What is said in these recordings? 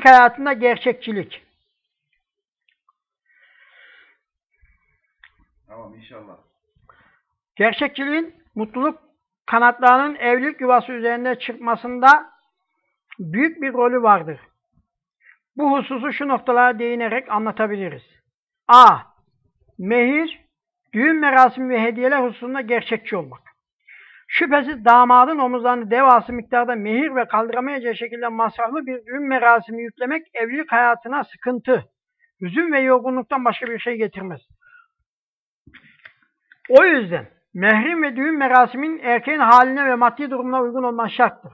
evlilik hayatında gerçekçilik. Tamam inşallah. Gerçekçiliğin mutluluk kanatlarının evlilik yuvası üzerinde çıkmasında büyük bir rolü vardır. Bu hususu şu noktalara değinerek anlatabiliriz. A. Mehir, düğün merasimi ve hediyeler hususunda gerçekçi olmak. Şüphesiz damadın omuzlarında devası miktarda mehir ve kaldıramayacağı şekilde masraflı bir düğün merasimi yüklemek evlilik hayatına sıkıntı, hüzün ve yorgunluktan başka bir şey getirmez. O yüzden mehrin ve düğün merasimin erkeğin haline ve maddi durumuna uygun olması şarttır.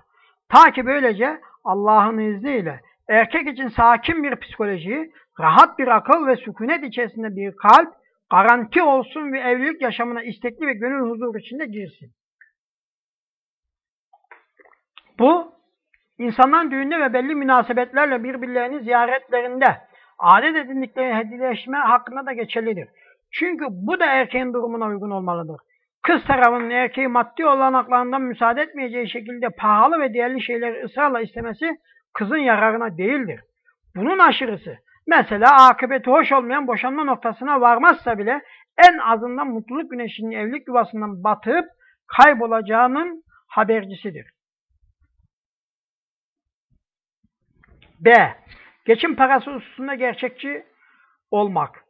Ta ki böylece Allah'ın izniyle erkek için sakin bir psikoloji, rahat bir akıl ve sükunet içerisinde bir kalp garanti olsun ve evlilik yaşamına istekli ve gönül huzuru içinde girsin. Bu, insanların düğünde ve belli münasebetlerle birbirlerini ziyaretlerinde adet edindikleri hediyeleşme hakkında da geçerlidir. Çünkü bu da erkeğin durumuna uygun olmalıdır. Kız tarafının erkeği maddi olanaklarından müsaade etmeyeceği şekilde pahalı ve değerli şeyleri ısrarla istemesi kızın yararına değildir. Bunun aşırısı, mesela akıbeti hoş olmayan boşanma noktasına varmazsa bile en azından mutluluk güneşinin evlilik yuvasından batıp kaybolacağının habercisidir. B. Geçim parası hususunda gerçekçi olmak.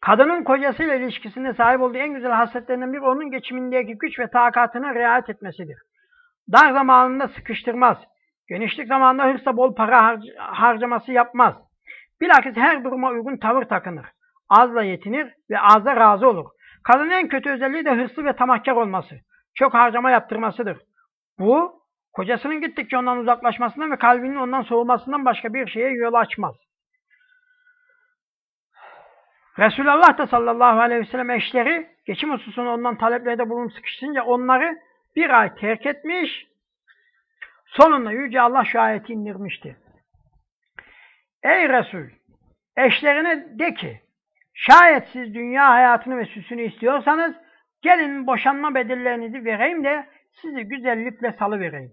Kadının kocasıyla ilişkisinde sahip olduğu en güzel hasletlerinden biri onun geçimindeki güç ve takatına riayet etmesidir. Dar zamanında sıkıştırmaz. Genişlik zamanında hırsla bol para harc harcaması yapmaz. Bilakis her duruma uygun tavır takınır. Azla yetinir ve azla razı olur. Kadının en kötü özelliği de hırslı ve tamahkar olması. Çok harcama yaptırmasıdır. Bu, kocasının gittikçe ondan uzaklaşmasından ve kalbinin ondan soğumasından başka bir şeye yol açmaz. Resulullah da sallallahu aleyhi ve sellem eşleri geçim hususunda ondan taleplerde bulunup sıkıştırınca onları bir ay terk etmiş, sonunda Yüce Allah şu ayeti indirmişti. Ey Resul! Eşlerine de ki, şayet siz dünya hayatını ve süsünü istiyorsanız, gelin boşanma bedellerinizi vereyim de sizi güzellikle salıvereyim.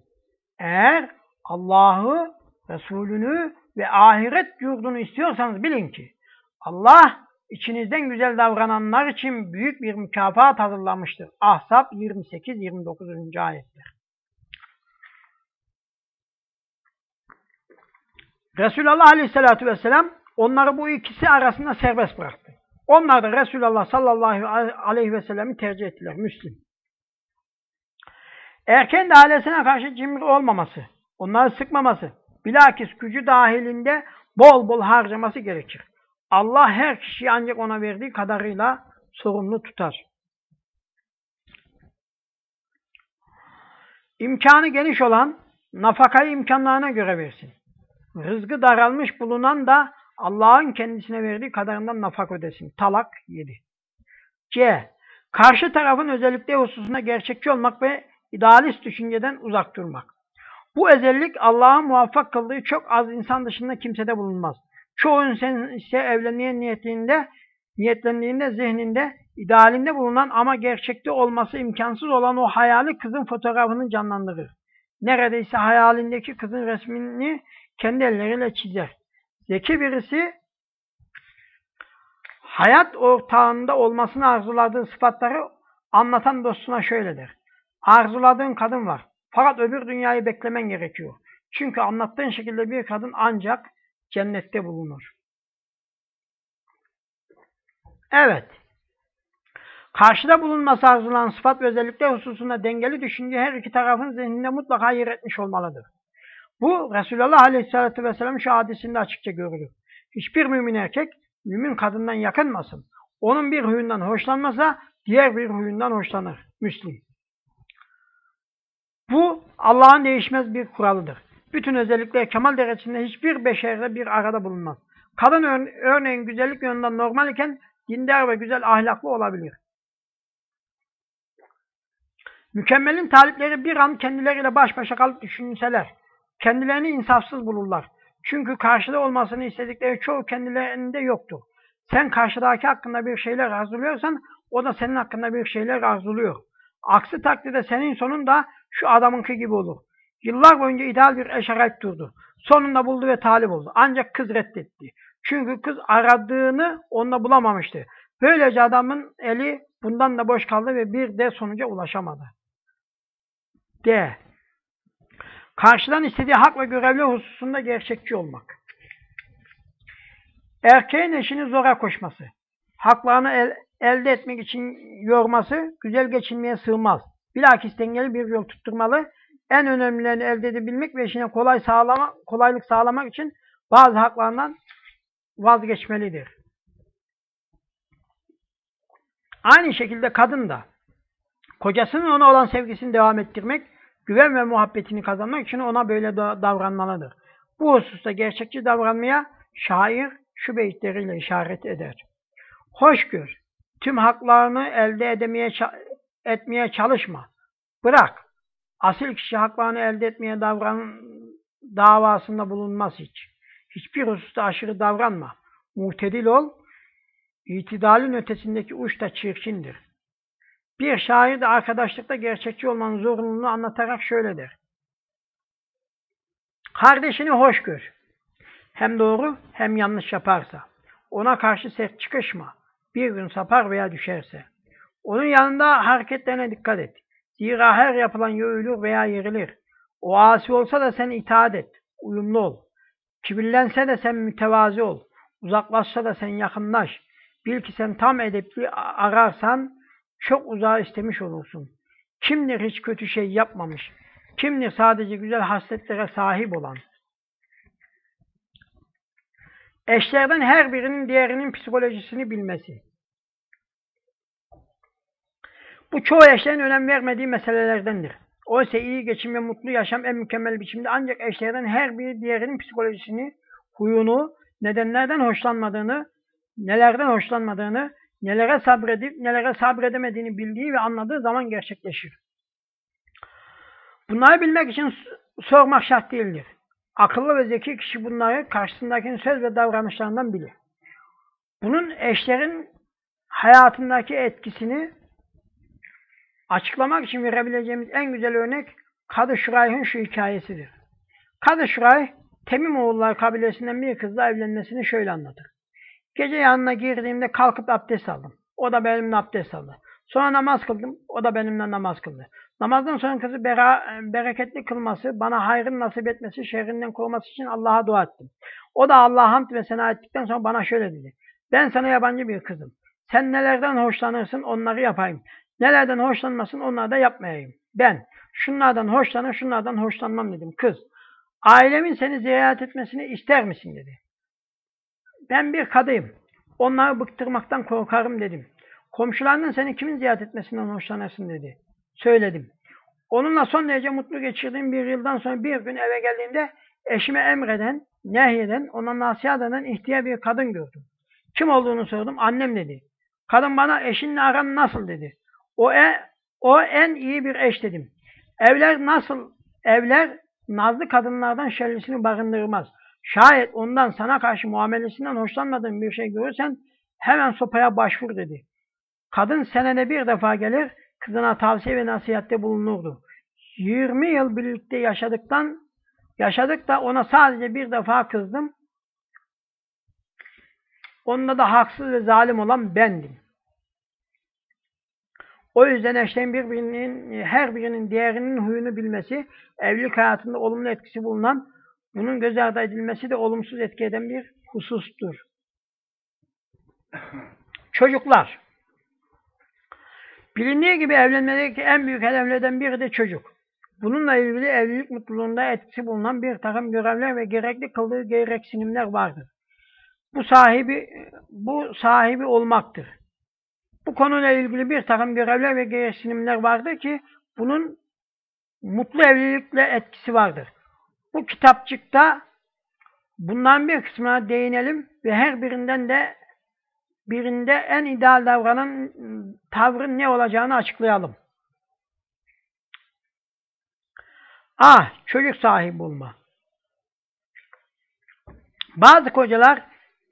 Eğer Allah'ı, Resulünü ve ahiret yurdunu istiyorsanız bilin ki, Allah içinizden güzel davrananlar için büyük bir mükafat hazırlamıştır. Ahzab 28-29. ayetler. Resulullah Aleyhisselatü Vesselam onları bu ikisi arasında serbest bıraktı. Onlar da Resulullah sallallahu aleyhi ve sellem'i tercih ettiler. Müslim. Erken de ailesine karşı cimri olmaması, onları sıkmaması, bilakis gücü dahilinde bol bol harcaması gerekir. Allah her kişiyi ancak ona verdiği kadarıyla sorumlu tutar. İmkanı geniş olan nafakayı imkanlarına göre versin. Rızkı daralmış bulunan da Allah'ın kendisine verdiği kadarından nafak ödesin. Talak 7. C. Karşı tarafın özellikle hususunda gerçekçi olmak ve idealist düşünceden uzak durmak. Bu özellik Allah'ın muvaffak kıldığı çok az insan dışında kimsede bulunmaz. Çoğu insan ise evlenmeye niyetinde, niyetlendiğinde zihninde, idealinde bulunan ama gerçekte olması imkansız olan o hayali kızın fotoğrafını canlandırır. Neredeyse hayalindeki kızın resmini kendi elleriyle çizer. Zeki birisi hayat ortağında olmasını arzuladığı sıfatları anlatan dostuna şöyle der. Arzuladığın kadın var. Fakat öbür dünyayı beklemen gerekiyor. Çünkü anlattığın şekilde bir kadın ancak cennette bulunur. Evet. Karşıda bulunması arzulanan sıfat ve özellikler hususunda dengeli düşünce her iki tarafın zihninde mutlaka yer etmiş olmalıdır. Bu Resulullah Aleyhisselatü Vesselam şu hadisinde açıkça görülür. Hiçbir mümin erkek mümin kadından yakınmasın. Onun bir huyundan hoşlanmasa diğer bir huyundan hoşlanır. Müslim. Bu Allah'ın değişmez bir kuralıdır. Bütün özellikler kemal derecesinde hiçbir beşerde bir arada bulunmaz. Kadın örneğin güzellik yönünden normal iken dindar ve güzel ahlaklı olabilir. Mükemmelin talipleri bir an kendileriyle baş başa kalıp düşünseler, kendilerini insafsız bulurlar. Çünkü karşıda olmasını istedikleri çoğu kendilerinde yoktur. Sen karşıdaki hakkında bir şeyler arzuluyorsan, o da senin hakkında bir şeyler arzuluyor. Aksi takdirde senin sonun da şu adamınki gibi olur. Yıllar boyunca ideal bir eş arayıp durdu. Sonunda buldu ve talip oldu. Ancak kız reddetti. Çünkü kız aradığını onunla bulamamıştı. Böylece adamın eli bundan da boş kaldı ve bir de sonuca ulaşamadı. D. Karşıdan istediği hak ve görevli hususunda gerçekçi olmak. Erkeğin eşini zora koşması, haklarını el, elde etmek için yorması, güzel geçinmeye sığmaz. Bilakis dengeli bir yol tutturmalı, en önemlilerini elde edebilmek ve eşine kolay sağlama, kolaylık sağlamak için bazı haklarından vazgeçmelidir. Aynı şekilde kadın da kocasının ona olan sevgisini devam ettirmek, güven ve muhabbetini kazanmak için ona böyle davranmalıdır. Bu hususta gerçekçi davranmaya şair şu beyitleriyle işaret eder. Hoş gör, tüm haklarını elde edemeye etmeye çalışma. Bırak, asil kişi haklarını elde etmeye davran davasında bulunmaz hiç. Hiçbir hususta aşırı davranma. Muhtedil ol, itidalin ötesindeki uç da çirkindir. Bir şair de arkadaşlıkta gerçekçi olmanın zorunluluğunu anlatarak şöyle der. Kardeşini hoş gör. Hem doğru hem yanlış yaparsa. Ona karşı sert çıkışma. Bir gün sapar veya düşerse. Onun yanında hareketlerine dikkat et. Zira her yapılan ya veya yerilir. O asi olsa da sen itaat et. Uyumlu ol. Kibirlense de sen mütevazi ol. Uzaklaşsa da sen yakınlaş. Bil ki sen tam edepli ararsan çok uzağa istemiş olursun. Kimdir hiç kötü şey yapmamış? Kimdir sadece güzel hasletlere sahip olan? Eşlerden her birinin diğerinin psikolojisini bilmesi. Bu çoğu eşlerin önem vermediği meselelerdendir. Oysa iyi geçim ve mutlu yaşam en mükemmel biçimde ancak eşlerden her biri diğerinin psikolojisini, huyunu, nedenlerden hoşlanmadığını, nelerden hoşlanmadığını, nelere sabredip nelere sabredemediğini bildiği ve anladığı zaman gerçekleşir. Bunları bilmek için sormak şart değildir. Akıllı ve zeki kişi bunları karşısındakinin söz ve davranışlarından bilir. Bunun eşlerin hayatındaki etkisini açıklamak için verebileceğimiz en güzel örnek Kadı Şurayh'ın şu hikayesidir. Kadı Şurayh, Temimoğullar kabilesinden bir kızla evlenmesini şöyle anlatır. Gece yanına girdiğimde kalkıp abdest aldım. O da benimle abdest aldı. Sonra namaz kıldım. O da benimle namaz kıldı. Namazdan sonra kızı bera, bereketli kılması, bana hayrın nasip etmesi, şerrinden koruması için Allah'a dua ettim. O da Allah'a hamd ve sena ettikten sonra bana şöyle dedi. Ben sana yabancı bir kızım. Sen nelerden hoşlanırsın onları yapayım. Nelerden hoşlanmasın onları da yapmayayım. Ben şunlardan hoşlanır, şunlardan hoşlanmam dedim. Kız, ailemin seni ziyaret etmesini ister misin dedi. Ben bir kadıyım. Onları bıktırmaktan korkarım dedim. Komşularının seni kimin ziyaret etmesinden hoşlanırsın dedi. Söyledim. Onunla son derece mutlu geçirdiğim bir yıldan sonra bir gün eve geldiğimde eşime emreden, nehyeden, ona nasihat eden ihtiyar bir kadın gördüm. Kim olduğunu sordum. Annem dedi. Kadın bana eşinle aran nasıl dedi. O, e, o en iyi bir eş dedim. Evler nasıl? Evler nazlı kadınlardan şerlisini barındırmaz. Şayet ondan sana karşı muamelesinden hoşlanmadığın bir şey görürsen hemen sopaya başvur dedi. Kadın senede bir defa gelir, kızına tavsiye ve nasihatte bulunurdu. 20 yıl birlikte yaşadıktan yaşadık da ona sadece bir defa kızdım. Onda da haksız ve zalim olan bendim. O yüzden eşlerin birbirinin, her birinin diğerinin huyunu bilmesi, evlilik hayatında olumlu etkisi bulunan, bunun göz ardı edilmesi de olumsuz etki eden bir husustur. Çocuklar. Bilindiği gibi evlenmedeki en büyük hedeflerden biri de çocuk. Bununla ilgili evlilik mutluluğunda etkisi bulunan bir takım görevler ve gerekli kıldığı gereksinimler vardır. Bu sahibi bu sahibi olmaktır. Bu konuyla ilgili bir takım görevler ve gereksinimler vardır ki bunun mutlu evlilikle etkisi vardır. Bu kitapçıkta bundan bir kısmına değinelim ve her birinden de birinde en ideal davranan tavrın ne olacağını açıklayalım. A. Çocuk sahibi olma. Bazı kocalar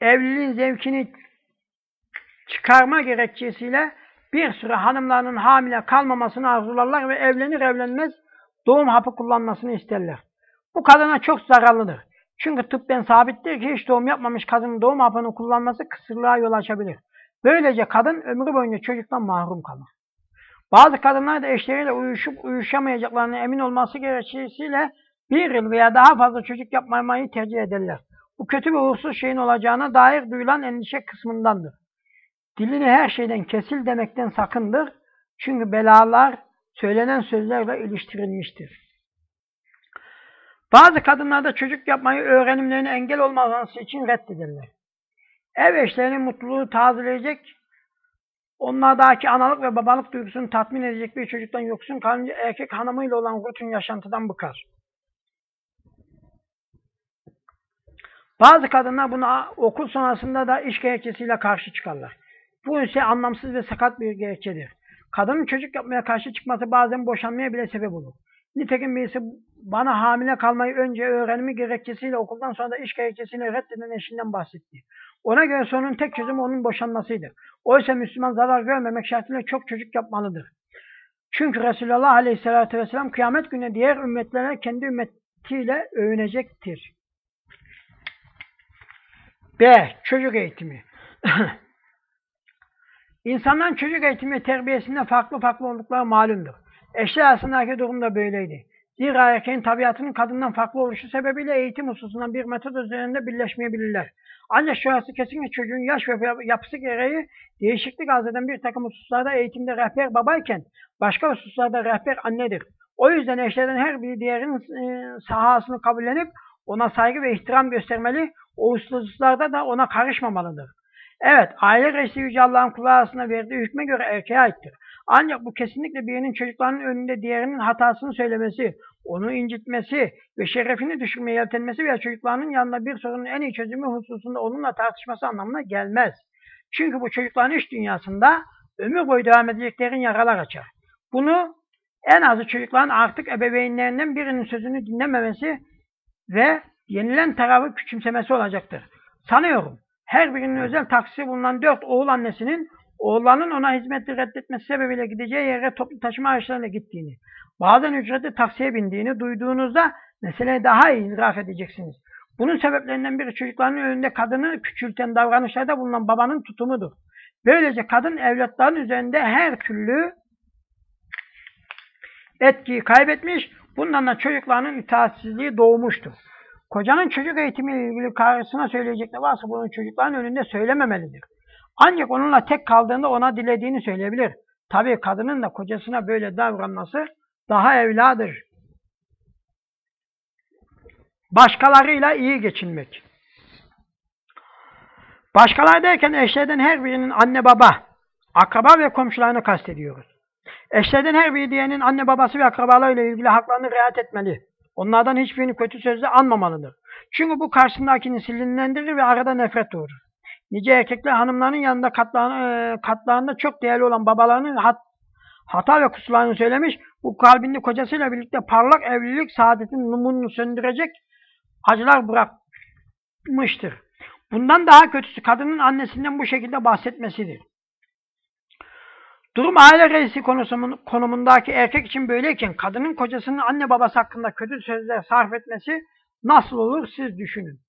evliliğin zevkini çıkarma gerekçesiyle bir süre hanımlarının hamile kalmamasını arzularlar ve evlenir evlenmez doğum hapı kullanmasını isterler. Bu kadına çok zararlıdır. Çünkü tıbben sabittir ki hiç doğum yapmamış kadının doğum hapını kullanması kısırlığa yol açabilir. Böylece kadın ömrü boyunca çocuktan mahrum kalır. Bazı kadınlar da eşleriyle uyuşup uyuşamayacaklarına emin olması gerekçesiyle bir yıl veya daha fazla çocuk yapmamayı tercih ederler. Bu kötü bir uğursuz şeyin olacağına dair duyulan endişe kısmındandır. Dilini her şeyden kesil demekten sakındır. Çünkü belalar söylenen sözlerle iliştirilmiştir. Bazı kadınlar da çocuk yapmayı öğrenimlerine engel olmaması için reddederler. Ev eşlerinin mutluluğu tazeleyecek, onlardaki analık ve babalık duygusunu tatmin edecek bir çocuktan yoksun kalınca erkek hanımıyla olan rutin yaşantıdan bıkar. Bazı kadınlar buna okul sonrasında da iş gerekçesiyle karşı çıkarlar. Bu ise anlamsız ve sakat bir gerekçedir. Kadının çocuk yapmaya karşı çıkması bazen boşanmaya bile sebep olur. Nitekim birisi bana hamile kalmayı önce öğrenimi gerekçesiyle okuldan sonra da iş gerekçesiyle reddeden eşinden bahsetti. Ona göre sorunun tek çözümü onun boşanmasıydı. Oysa Müslüman zarar görmemek şartıyla çok çocuk yapmalıdır. Çünkü Resulullah Aleyhisselatü Vesselam kıyamet günü diğer ümmetlere kendi ümmetiyle övünecektir. B. Çocuk eğitimi. İnsanların çocuk eğitimi terbiyesinde farklı farklı oldukları malumdur. Eşler arasındaki durum da böyleydi. Zira erkeğin tabiatının kadından farklı oluşu sebebiyle eğitim hususundan bir metod üzerinde birleşmeyebilirler. Ancak şurası kesinlikle çocuğun yaş ve yapısı gereği değişiklik arz eden bir takım hususlarda eğitimde rehber babayken başka hususlarda rehber annedir. O yüzden eşlerden her biri diğerinin e, sahasını kabullenip ona saygı ve ihtiram göstermeli, o hususlarda da ona karışmamalıdır. Evet, aile reisi Yüce Allah'ın kulu arasında verdiği hükme göre erkeğe aittir. Ancak bu kesinlikle birinin çocuklarının önünde diğerinin hatasını söylemesi, onu incitmesi ve şerefini düşürmeye yeltenmesi veya çocuklarının yanında bir sorunun en iyi çözümü hususunda onunla tartışması anlamına gelmez. Çünkü bu çocukların iş dünyasında ömür boyu devam edeceklerin yaralar açar. Bunu en azı çocukların artık ebeveynlerinden birinin sözünü dinlememesi ve yenilen tarafı küçümsemesi olacaktır. Sanıyorum her birinin özel taksisi bulunan dört oğul annesinin oğullarının ona hizmeti reddetmesi sebebiyle gideceği yere toplu taşıma araçlarıyla gittiğini, bazen ücretli taksiye bindiğini duyduğunuzda meseleyi daha iyi idrak edeceksiniz. Bunun sebeplerinden biri çocukların önünde kadını küçülten davranışlarda bulunan babanın tutumudur. Böylece kadın evlatların üzerinde her türlü etkiyi kaybetmiş, bundan da çocuklarının itaatsizliği doğmuştur. Kocanın çocuk eğitimiyle ilgili karısına söyleyecekleri varsa bunu çocukların önünde söylememelidir. Ancak onunla tek kaldığında ona dilediğini söyleyebilir. Tabii kadının da kocasına böyle davranması daha evladır. Başkalarıyla iyi geçinmek. Başkalar derken eşlerden her birinin anne baba, akraba ve komşularını kastediyoruz. Eşlerden her biri diyenin anne babası ve akrabalarıyla ilgili haklarını riayet etmeli. Onlardan hiçbirini kötü sözle anmamalıdır. Çünkü bu karşısındakini sinirlendirir ve arada nefret doğurur. Nice erkekler hanımlarının yanında katlarında, e, katlarında çok değerli olan babalarının hat, hata ve kusurlarını söylemiş, bu kalbinde kocasıyla birlikte parlak evlilik saadetin numununu söndürecek acılar bırakmıştır. Bundan daha kötüsü kadının annesinden bu şekilde bahsetmesidir. Durum aile reisi konumundaki erkek için böyleyken kadının kocasının anne babası hakkında kötü sözler sarf etmesi nasıl olur siz düşünün.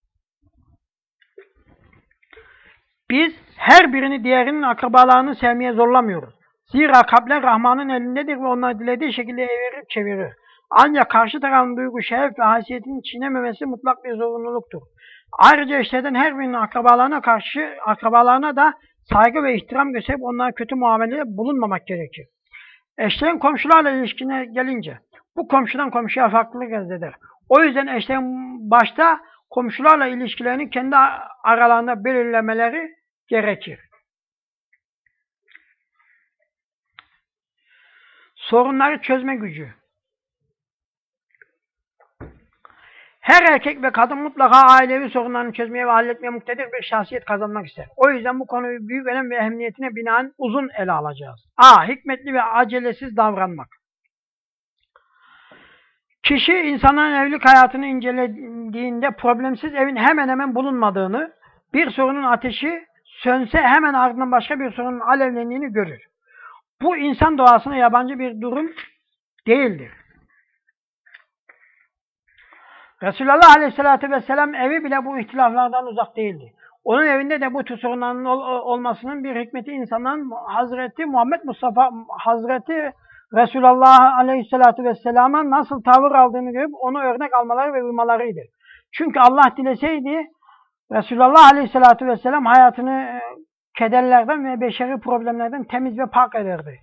Biz her birini diğerinin akrabalarını sevmeye zorlamıyoruz. Zira kalpler Rahman'ın elindedir ve onlar dilediği şekilde evirip çevirir. Ancak karşı tarafın duygu, şeref ve haysiyetini çiğnememesi mutlak bir zorunluluktur. Ayrıca eşlerden her birinin akrabalarına karşı akrabalarına da saygı ve ihtiram gösterip onlara kötü muamelede bulunmamak gerekir. Eşlerin komşularla ilişkine gelince bu komşudan komşuya farklılık eder. O yüzden eşlerin başta komşularla ilişkilerini kendi aralarında belirlemeleri gerekir. Sorunları çözme gücü. Her erkek ve kadın mutlaka ailevi sorunlarını çözmeye ve halletmeye muktedir bir şahsiyet kazanmak ister. O yüzden bu konuyu büyük önem ve ehemmiyetine binaen uzun ele alacağız. A. Hikmetli ve acelesiz davranmak. Kişi insanların evlilik hayatını incelediğinde problemsiz evin hemen hemen bulunmadığını, bir sorunun ateşi sönse hemen ardından başka bir sorunun alevlendiğini görür. Bu insan doğasına yabancı bir durum değildir. Resulullah Aleyhisselatü Vesselam evi bile bu ihtilaflardan uzak değildi. Onun evinde de bu tür olmasının bir hikmeti insanların Hazreti Muhammed Mustafa Hazreti Resulullah Aleyhisselatü Vesselam'a nasıl tavır aldığını görüp onu örnek almaları ve uymalarıydı. Çünkü Allah dileseydi Resulullah Aleyhisselatü Vesselam hayatını e, kederlerden ve beşeri problemlerden temiz ve pak ederdi.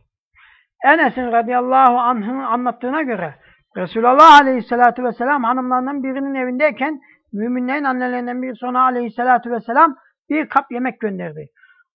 Enes'in radıyallahu anh'ın anlattığına göre Resulullah Aleyhisselatü Vesselam hanımlarından birinin evindeyken müminlerin annelerinden biri sonra Aleyhisselatü Vesselam bir kap yemek gönderdi.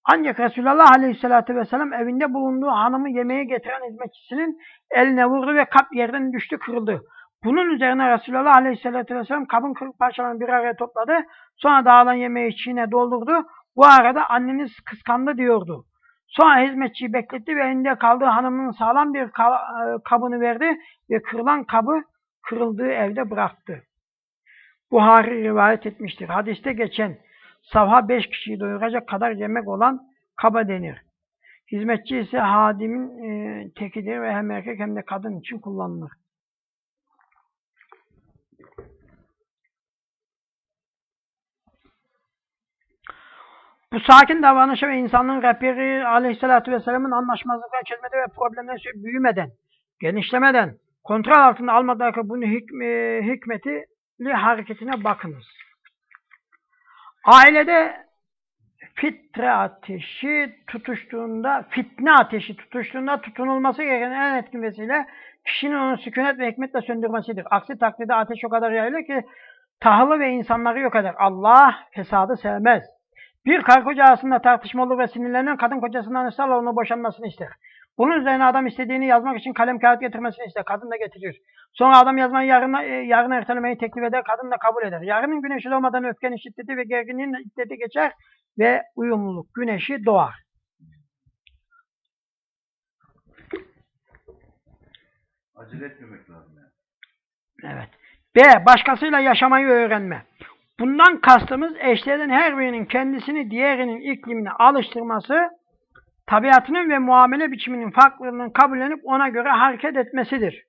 Ancak Resulullah Aleyhisselatü Vesselam evinde bulunduğu hanımı yemeğe getiren hizmetçisinin eline vurdu ve kap yerden düştü kırıldı. Bunun üzerine Resulullah Aleyhisselatü Vesselam kabın kırık parçalarını bir araya topladı. Sonra dağılan yemeği içine doldurdu. Bu arada anneniz kıskandı diyordu. Sonra hizmetçiyi bekletti ve elinde kaldığı hanımının sağlam bir e, kabını verdi ve kırılan kabı kırıldığı evde bıraktı. Buhari rivayet etmiştir. Hadiste geçen savha beş kişiyi doyuracak kadar yemek olan kaba denir. Hizmetçi ise hadimin e, tekidir ve hem erkek hem de kadın için kullanılır. Bu sakin davranışı ve insanlığın rehberi aleyhissalatü vesselamın anlaşmazlıklar çözmede ve problemleri büyümeden, genişlemeden, kontrol altında almadığı bunu hikme, hikmetli hareketine bakınız. Ailede fitre ateşi tutuştuğunda, fitne ateşi tutuştuğunda tutunulması gereken en etkin vesile kişinin onu sükunet ve hikmetle söndürmesidir. Aksi takdirde ateş o kadar yayılır ki tahılı ve insanları yok eder. Allah fesadı sevmez. Bir karı koca arasında tartışma olur ve sinirlenen kadın kocasından ısrarla onu boşanmasını ister. Bunun üzerine adam istediğini yazmak için kalem kağıt getirmesini ister. Kadın da getirir. Sonra adam yazmayı yarına, e, yarına ertelemeyi teklif eder. Kadın da kabul eder. Yarının güneşi doğmadan öfkenin şiddeti ve gerginliğin iddeti geçer ve uyumluluk güneşi doğar. Acele etmemek lazım yani. Evet. B. Başkasıyla yaşamayı öğrenme. Bundan kastımız eşlerin her birinin kendisini diğerinin iklimine alıştırması, tabiatının ve muamele biçiminin farklılığını kabullenip ona göre hareket etmesidir.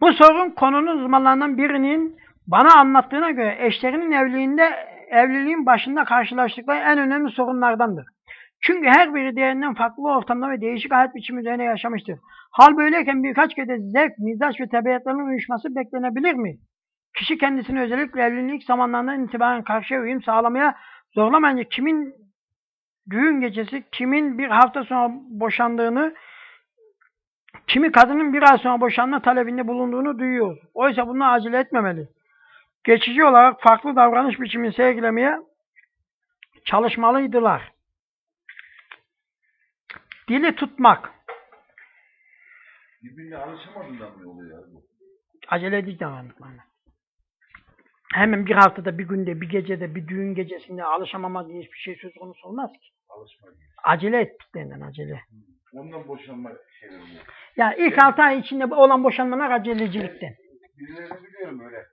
Bu sorun konunun uzmanlarından birinin bana anlattığına göre eşlerinin evliliğinde evliliğin başında karşılaştıkları en önemli sorunlardandır. Çünkü her biri diğerinden farklı ortamda ve değişik hayat biçimi üzerine yaşamıştır. Hal böyleyken birkaç kez de zevk, mizaç ve tabiatlarının uyuşması beklenebilir mi? Kişi kendisini özellikle evlilik zamanlarından itibaren karşıya uyum sağlamaya zorlamayınca kimin düğün gecesi, kimin bir hafta sonra boşandığını, kimi kadının bir ay sonra boşanma talebinde bulunduğunu duyuyoruz. Oysa bunlar acele etmemeli. Geçici olarak farklı davranış biçimini sergilemeye çalışmalıydılar. Dili tutmak. Birbirine alışamadığından mı oluyor bu? Acele edici davrandıklarına. Hemen bir haftada, bir günde, bir gecede, bir düğün gecesinde alışamama diye hiçbir şey söz konusu olmaz ki. Alışma gibi. Acele ettiklerinden acele. Ondan boşanma şeyleri. Yani ilk altı ay içinde olan boşanmalar acelecilikten. Birilerini biliyorum öyle.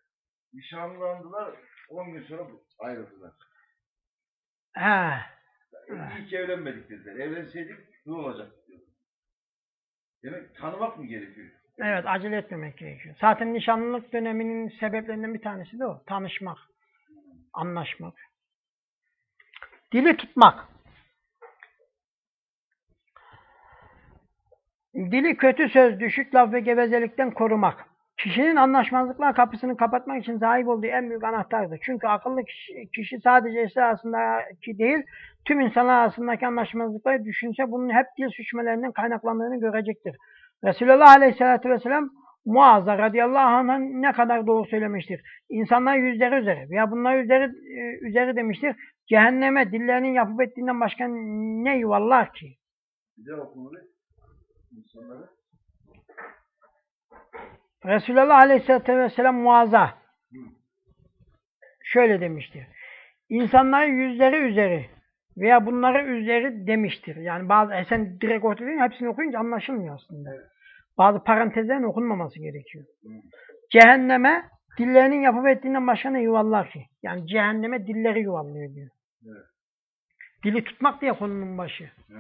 Nişanlandılar, 10 gün sonra ayrıldılar. He. Yani ki evlenmedik dediler. Evlenseydik ne olacak diyor. Demek tanımak mı gerekiyor? Evet acele etmemek gerekiyor. Zaten nişanlılık döneminin sebeplerinden bir tanesi de o. Tanışmak. Anlaşmak. Dili tutmak. Dili kötü söz, düşük laf ve gevezelikten korumak. Kişinin anlaşmazlıklar kapısını kapatmak için sahip olduğu en büyük anahtardır. Çünkü akıllı kişi, kişi sadece eşler arasındaki değil, tüm insanlar arasındaki anlaşmazlıkları düşünse bunun hep dil suçmelerinden kaynaklandığını görecektir. Resulullah Aleyhisselatü Vesselam Muazza radıyallahu anh'a ne kadar doğru söylemiştir. İnsanlar yüzleri üzeri veya bunlar üzeri, e, üzeri demiştir. Cehenneme dillerinin yapıp ettiğinden başka ne yuvarlar ki? Bir de insanları. Resulullah Aleyhisselatü Vesselam Muazza şöyle demiştir. İnsanlar yüzleri üzeri veya bunları üzeri demiştir. Yani bazı e sen direkt ortada hepsini okuyunca anlaşılmıyor aslında. Bazı parantezlerin okunmaması gerekiyor. Cehenneme dillerinin yapıp ettiğinden başka ne yuvarlar ki? Yani cehenneme dilleri yuvallıyor diyor. Evet. Dili tutmak diye konunun başı. Hı.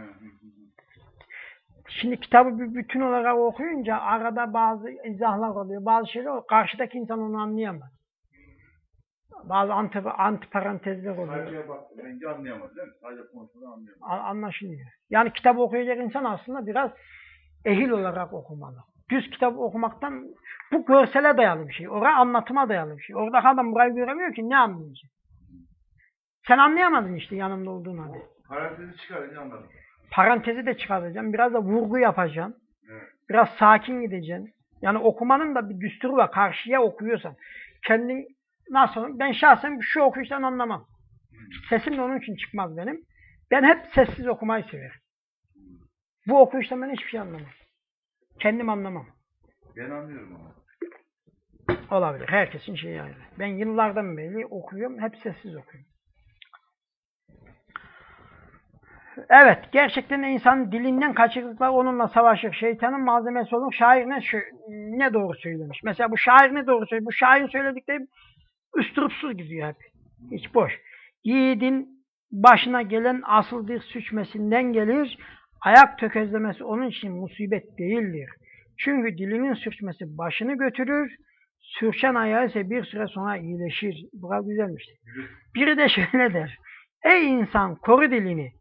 Şimdi kitabı bir bütün olarak okuyunca arada bazı izahlar oluyor, bazı şeyler. Karşıdaki insan onu anlayamaz. Bazı anti, antiparantezler oluyor. Sayfaya baktım. Bence anlayamaz değil mi? Sadece konuşmadan anlayamaz. Anlaşılmıyor. Yani kitabı okuyacak insan aslında biraz ehil olarak okumalı. Düz kitap okumaktan bu görsele dayalı bir şey. Oraya anlatıma dayalı bir şey. Orada adam burayı göremiyor ki ne anlayacak? Sen anlayamadın işte yanında olduğun halde. Parantezi çıkarınca anladım. Parantezi de çıkaracağım. Biraz da vurgu yapacağım. Evet. Biraz sakin gideceksin. Yani okumanın da bir düsturu var. Karşıya okuyorsan. Kendin nasıl? Ben şahsen şu okuyuştan anlamam. Sesim de onun için çıkmaz benim. Ben hep sessiz okumayı severim. Bu okuyuştan ben hiçbir şey anlamam. Kendim anlamam. Ben anlıyorum ama. Olabilir. Herkesin şeyi ayrı. Ben yıllardan beri okuyorum. Hep sessiz okuyorum. Evet. Gerçekten insanın dilinden kaçırdıklar onunla savaşır. Şeytanın malzemesi olur. Şair ne, ne doğru söylemiş. Mesela bu şair ne doğru söylüyor. Bu şairin söyledikleri üstürupsuz gidiyor hep. Hiç boş. Yiğidin başına gelen asıl bir suçmesinden gelir. Ayak tökezlemesi onun için musibet değildir. Çünkü dilinin sürçmesi başını götürür. Sürçen ayağı ise bir süre sonra iyileşir. Bu kadar güzelmiş. Biri de şöyle der. Ey insan koru dilini.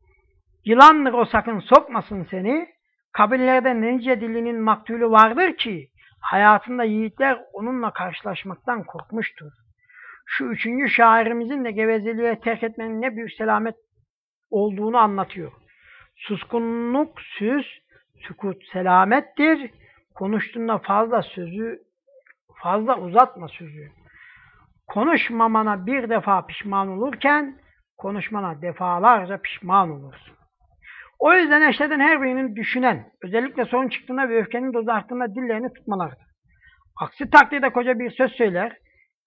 Yılandır o sakın sokmasın seni. Kabillerde nice dilinin maktulü vardır ki hayatında yiğitler onunla karşılaşmaktan korkmuştur. Şu üçüncü şairimizin de gevezeliğe terk etmenin ne büyük selamet olduğunu anlatıyor. Suskunluk süz, sükut selamettir. Konuştuğunda fazla sözü, fazla uzatma sözü. Konuşmamana bir defa pişman olurken, konuşmana defalarca pişman olursun. O yüzden eşlerden her birinin düşünen, özellikle sorun çıktığında ve öfkenin dozu arttığında dillerini tutmalarıdır. Aksi takdirde koca bir söz söyler,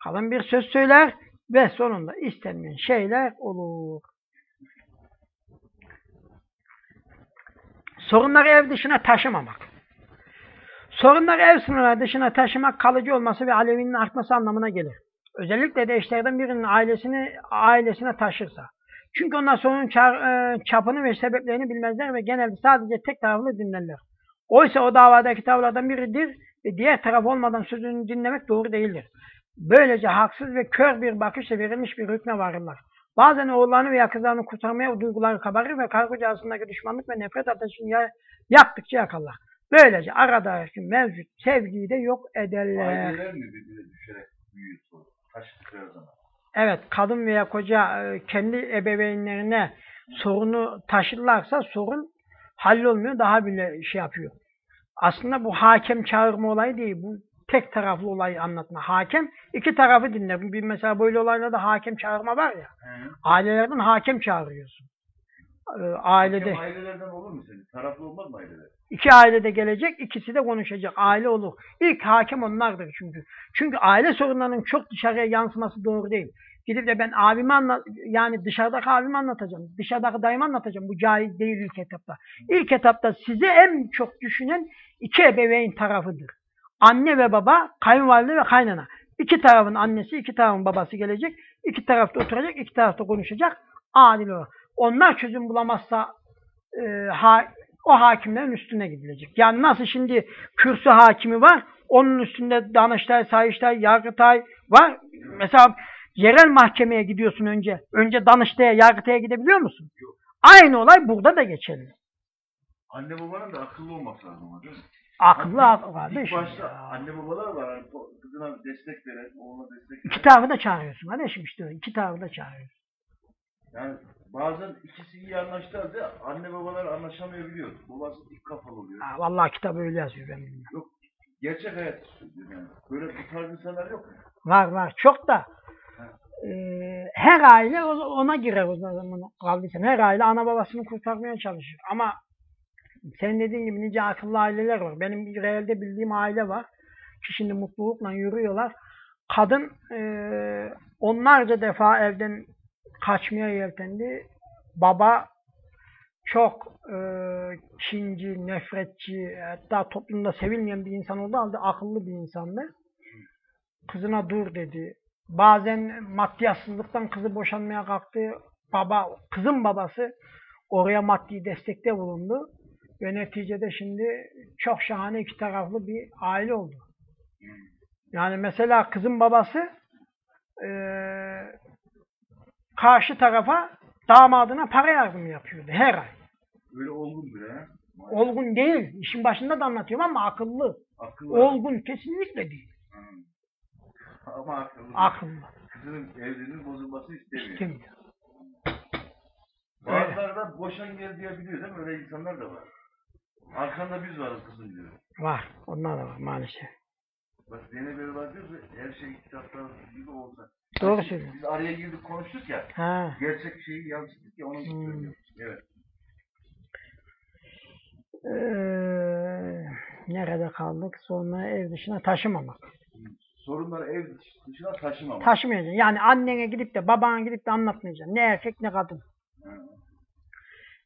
kalın bir söz söyler ve sonunda istenmeyen şeyler olur. Sorunları ev dışına taşımamak. Sorunları ev sınırları dışına taşımak kalıcı olması ve alevinin artması anlamına gelir. Özellikle de eşlerden birinin ailesini ailesine taşırsa. Çünkü onlar sorunun e, çapını ve sebeplerini bilmezler ve genelde sadece tek taraflı dinlerler. Oysa o davadaki tavırlardan biridir ve diğer taraf olmadan sözünü dinlemek doğru değildir. Böylece haksız ve kör bir bakışla verilmiş bir hükme varırlar. Bazen oğullarını veya kızlarını kurtarmaya duyguları kabarır ve karı koca arasındaki düşmanlık ve nefret ateşini ya- yaktıkça yakarlar. Böylece aradaki mevcut sevgiyi de yok ederler. Aileler mi birbirine düşerek büyüyor sonra? Zaman. Evet, kadın veya koca e, kendi ebeveynlerine sorunu taşırlarsa sorun hallolmuyor, daha bile şey yapıyor. Aslında bu hakem çağırma olayı değil, bu tek taraflı olayı anlatma. Hakem iki tarafı dinler. Bir mesela böyle olaylarda hakem çağırma var ya. Ailelerden hakem çağırıyorsun. Ee, ailede Hakem ailelerden olur mu senin? Taraflı olmaz mı aileler? iki ailede gelecek, ikisi de konuşacak. Aile olur. İlk hakem onlardır çünkü. Çünkü aile sorunlarının çok dışarıya yansıması doğru değil. Gidip de ben abimi anlat, yani dışarıdaki abimi anlatacağım. Dışarıdaki dayımı anlatacağım. Bu caiz değil ilk etapta. İlk etapta size en çok düşünen iki ebeveyn tarafıdır. Anne ve baba, kayınvalide ve kaynana. İki tarafın annesi, iki tarafın babası gelecek. İki tarafta oturacak, iki tarafta konuşacak. Adil olarak. Onlar çözüm bulamazsa e, ha, o hakimlerin üstüne gidilecek. Yani nasıl şimdi kürsü hakimi var, onun üstünde Danıştay, Sayıştay, Yargıtay var. Mesela yerel mahkemeye gidiyorsun önce. Önce Danıştay'a, Yargıtay'a gidebiliyor musun? Yok. Aynı olay burada da geçerli. Anne babanın da akıllı olması lazım değil mi? Hatta akıl kardeş. İlk başta ya. anne babalar var. Hani kızına destek veren, oğluna destek İki veren. tarafı da çağırıyorsun kardeşim işte. İki tarafı da çağırıyorsun. Yani bazen ikisi iyi anlaştığı halde anne babalar anlaşamayabiliyor. Babası dik kafalı oluyor. Ha, vallahi kitap öyle yazıyor ben bilmem. Yok. Gerçek hayat yani. Böyle bu tarz insanlar yok mu? Var var. Çok da eee, her aile ona girer o zaman kaldıysa. Her aile ana babasını kurtarmaya çalışır. Ama senin dediğin gibi nice akıllı aileler var. Benim bir realde bildiğim aile var. Ki şimdi mutlulukla yürüyorlar. Kadın eee, onlarca defa evden kaçmaya yeltendi. Baba çok eee kinci, nefretçi, hatta toplumda sevilmeyen bir insan olduğu halde akıllı bir insandı. Kızına dur dedi. Bazen maddiyatsızlıktan kızı boşanmaya kalktı. Baba, kızın babası oraya maddi destekte bulundu. Ve neticede şimdi çok şahane iki taraflı bir aile oldu. Yani mesela kızın babası eee, karşı tarafa damadına para yardımı yapıyordu her ay. Böyle olgun bile ha. Olgun değil. İşin başında da anlatıyorum ama akıllı. Akıllı. Olgun kesinlikle değil. Hı. Ama akıllı. Akıllı. Kızının evliliğinin bozulmasını istemiyor. Istemiyor. Bazıları da boşan gel diyebiliyor değil mi? Öyle insanlar da var. Arkanda biz varız kızım diyor. Var. Onlar da var maalesef. Bak Zeynep Bey var diyor ki, her şey kitapta gibi olsa. Doğru söylüyorsun. Biz araya girdik konuştuk ya. Ha. Gerçek şeyi yansıttık ya için Hmm. söylüyorum. Evet. Ee, nerede kaldık? Sonra ev dışına taşımamak. Sorunları ev dışına taşımamak. Taşımayacaksın. Yani annene gidip de babana gidip de anlatmayacaksın. Ne erkek ne kadın.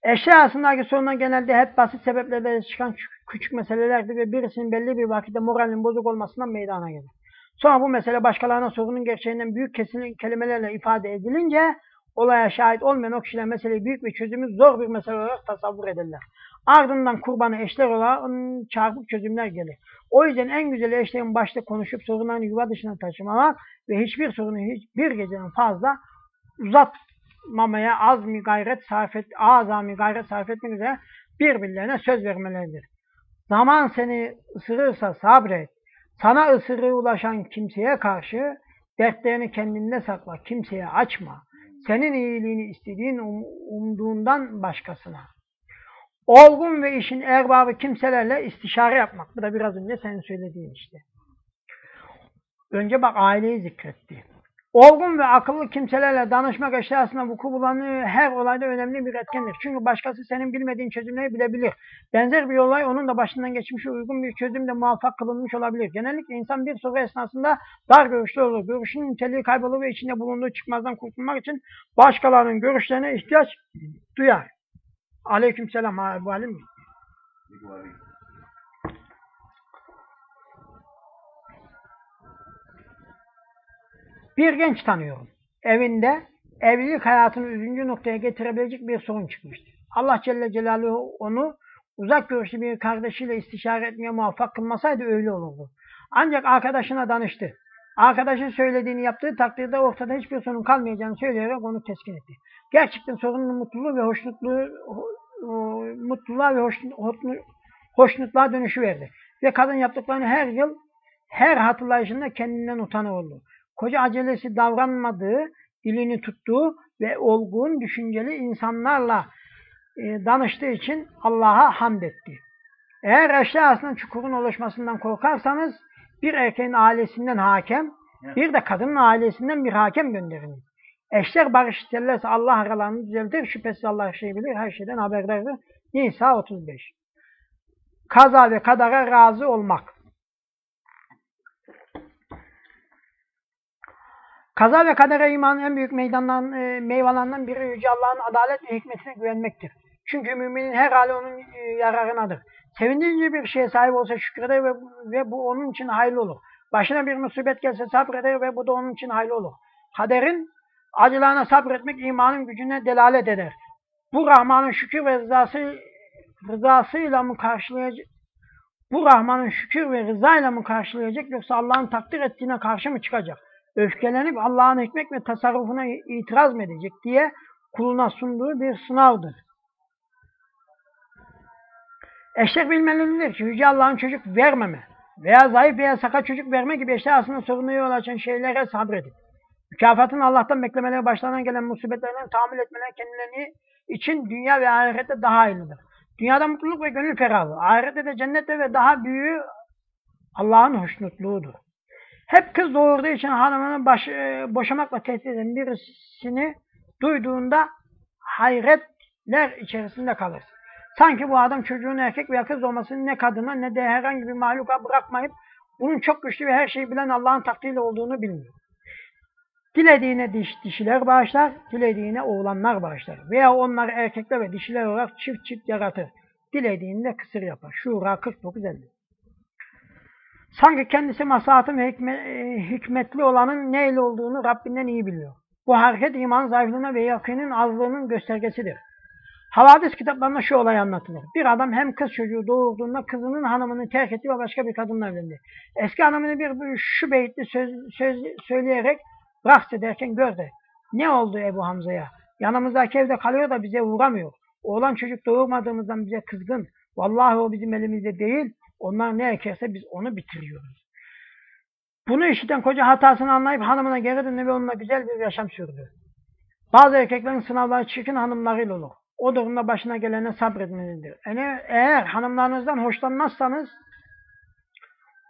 Hı. Eşya arasındaki sorunlar genelde hep basit sebeplerden çıkan küçük, meselelerdir ve birisinin belli bir vakitte moralinin bozuk olmasından meydana gelir. Sonra bu mesele başkalarına sorunun gerçeğinden büyük kesin kelimelerle ifade edilince olaya şahit olmayan o kişiler meseleyi büyük bir çözümü zor bir mesele olarak tasavvur ederler. Ardından kurbanı eşler onun çarpık çözümler gelir. O yüzden en güzeli eşlerin başta konuşup sorunlarını yuva dışına taşımamak ve hiçbir sorunu hiçbir gecenin fazla uzatmamaya azmi gayret sarf et, azami gayret sarf etmek üzere birbirlerine söz vermeleridir. Zaman seni ısırırsa sabret. Sana ısırığı ulaşan kimseye karşı dertlerini kendinde sakla, kimseye açma. Senin iyiliğini istediğin um- umduğundan başkasına. Olgun ve işin erbabı kimselerle istişare yapmak. Bu da biraz önce senin söylediğin işte. Önce bak aileyi zikretti. Olgun ve akıllı kimselerle danışmak eşyasında vuku bulan her olayda önemli bir etkendir. Çünkü başkası senin bilmediğin çözümleri bilebilir. Benzer bir olay onun da başından geçmiş uygun bir çözümde muvaffak kılınmış olabilir. Genellikle insan bir soru esnasında dar görüşlü olur. Görüşünün niteliği kaybolur ve içinde bulunduğu çıkmazdan kurtulmak için başkalarının görüşlerine ihtiyaç duyar. Aleykümselam abi Bir genç tanıyorum. Evinde evlilik hayatını üzüncü noktaya getirebilecek bir sorun çıkmıştı. Allah Celle Celaluhu onu uzak görüşlü bir kardeşiyle istişare etmeye muvaffak kılmasaydı öyle olurdu. Ancak arkadaşına danıştı. Arkadaşın söylediğini yaptığı takdirde ortada hiçbir sorun kalmayacağını söyleyerek onu teskin etti. Gerçekten sorunun mutluluğu ve hoşnutluğu ho- mutluluğa ve hoşnut, hoşnut- hoşnutluğa dönüşü verdi. Ve kadın yaptıklarını her yıl her hatırlayışında kendinden utanır oldu. Koca acelesi davranmadığı, dilini tuttuğu ve olgun, düşünceli insanlarla e, danıştığı için Allah'a hamd etti. Eğer eşya arasında çukurun oluşmasından korkarsanız bir erkeğin ailesinden hakem, bir de kadının ailesinden bir hakem gönderin. Eşler barış isterlerse Allah aralarını düzeltir. Şüphesiz Allah her şeyi bilir, her şeyden haberdardır. Nisa 35. Kaza ve kadara razı olmak. Kaza ve kadere imanın en büyük meydandan, e, meyvelerinden biri Yüce Allah'ın adalet ve hikmetine güvenmektir. Çünkü müminin her hali onun e, yararınadır. Sevindirici bir şeye sahip olsa şükreder ve, ve bu onun için hayırlı olur. Başına bir musibet gelse sabreder ve bu da onun için hayırlı olur. Kaderin acılarına sabretmek imanın gücüne delalet eder. Bu Rahman'ın şükür ve rızası, rızasıyla mı karşılayacak? Bu Rahman'ın şükür ve rızayla mı karşılayacak yoksa Allah'ın takdir ettiğine karşı mı çıkacak? Öfkelenip Allah'ın hikmet ve tasarrufuna itiraz mı edecek diye kuluna sunduğu bir sınavdır. Eşek bilmelidir ki Yüce Allah'ın çocuk vermeme veya zayıf veya sakat çocuk verme gibi eşler aslında soruna yol açan şeylere sabredip mükafatın Allah'tan beklemeleri başlarına gelen musibetlerden tahammül etmeleri kendilerini için dünya ve ahirette daha hayırlıdır. Dünyada mutluluk ve gönül ferahlığı, ahirette de cennette ve daha büyüğü Allah'ın hoşnutluğudur. Hep kız doğurduğu için hanımını baş, e, boşamakla tehdit eden birisini duyduğunda hayretler içerisinde kalır. Sanki bu adam çocuğun erkek veya kız olmasını ne kadına ne de herhangi bir mahluka bırakmayıp bunun çok güçlü ve her şeyi bilen Allah'ın takdiriyle olduğunu bilmiyor. Dilediğine diş, dişiler bağışlar, dilediğine oğlanlar bağışlar. Veya onları erkekler ve dişiler olarak çift çift yaratır. Dilediğinde kısır yapar. Şura 49.50 Sanki kendisi maslahatın ve hikme, e, hikmetli olanın neyle olduğunu Rabbinden iyi biliyor. Bu hareket iman zayıflığına ve yakının azlığının göstergesidir. Havadis kitaplarında şu olay anlatılır. Bir adam hem kız çocuğu doğurduğunda kızının hanımını terk etti ve başka bir kadınla evlendi. Eski hanımını bir, şu beyitli söz, söz söyleyerek bıraktı derken gördü. Ne oldu Ebu Hamza'ya? Yanımızdaki evde kalıyor da bize uğramıyor. Oğlan çocuk doğurmadığımızdan bize kızgın. Vallahi o bizim elimizde değil. Onlar ne ekerse biz onu bitiriyoruz. Bunu işiten koca hatasını anlayıp hanımına geri döndü ve onunla güzel bir yaşam sürdü. Bazı erkeklerin sınavları çirkin hanımlarıyla olur. O durumda başına gelene sabretmelidir. Yani eğer hanımlarınızdan hoşlanmazsanız